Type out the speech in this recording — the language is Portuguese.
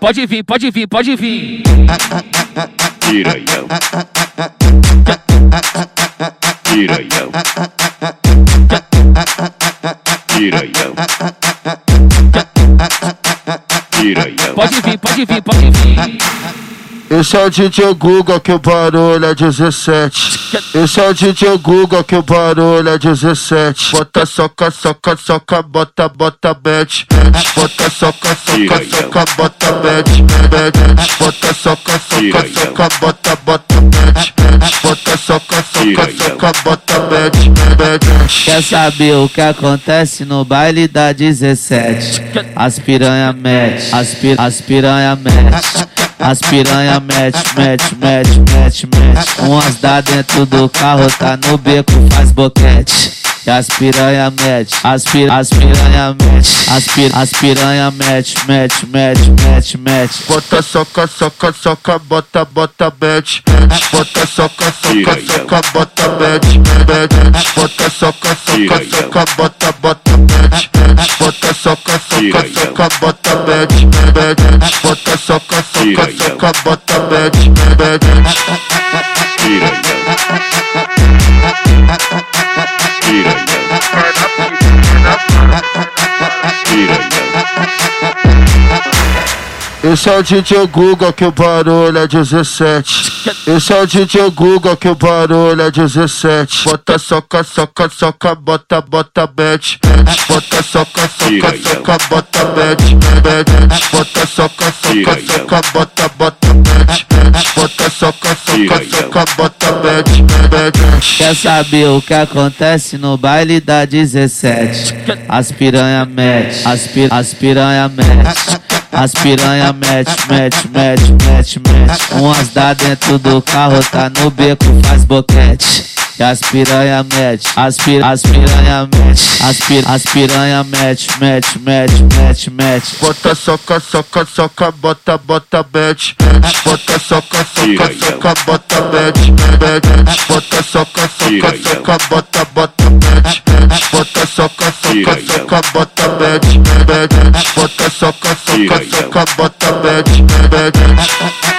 Pode vir, pode vir, pode vir. Piranhão. Piranhão. Piranhão. Piranhão. Pode vir, pode vir, pode vir. Esse é o DJ Guga que o barulho é 17. Esse é o DJ Guga que o barulho é 17. Bota soca, soca, soca, bota, bota bet. Bota soca, soca, soca, bota bet. Bota soca, soca, soca, bota, bota bet. Bota soca, soca, soca, bota bet. bet. Quer saber o que acontece no baile da 17? As piranha mete, as, pir, as piranha mete. As piranha mete, mete, mete, mete, mete. Umas dá dentro do carro, tá no beco, faz boquete. E as piranha mete, as, pir, as piranha mete, as, pir, as piranha mete, mete, mete, mete, mete. Bota soca, soca, soca, bota, bota bet. Bota soca, soca, soca, bota bet. bet. Bota soca, soca, soca, bota, bota bet. Bota soca, soca, soca, bota bet. bet. Bota soca, soca, soca, bota bet. bet. Esse é o DJ Guga que o barulho é 17. Esse é o DJ Guga que o barulho é 17. Bota soca, soca, soca, bota, bota bet. Bota soca, soca, soca, bota bet. Bota soca, soca, soca, bota, bota bet. Bota soca, soca, soca, bota bet. bet. Quer saber o que acontece no baile da 17? As piranha mete, as, pir, as piranha mete. As piranha mete, mete, mete, mete, mete. Umas dá dentro do carro, tá no beco, faz boquete. E as piranha mete, as, pir, as piranha mete, as, pir, as piranha mete, mete, mete, mete, mete. Bota soca, soca, soca, bota, bota bet. Bota soca, soca, soca, bota bet. bet. Bota soca, soca, soca, bota, bota bet. Bota soca, soca, soca, bota bet. bet. Bota soca, soca, soca, bota bet. bet.